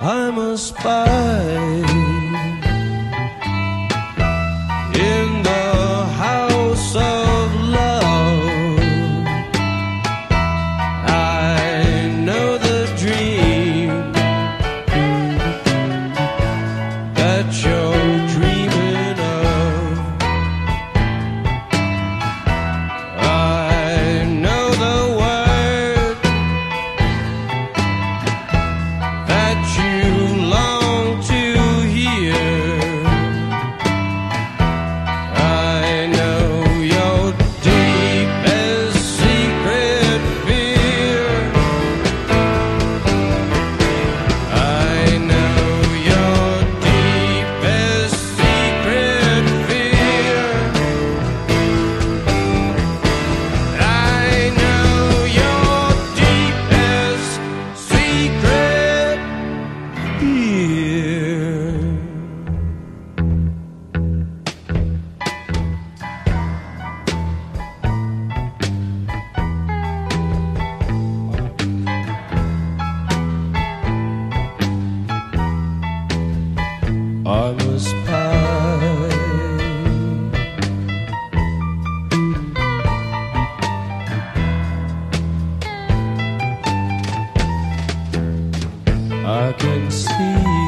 I'm a spy. I can see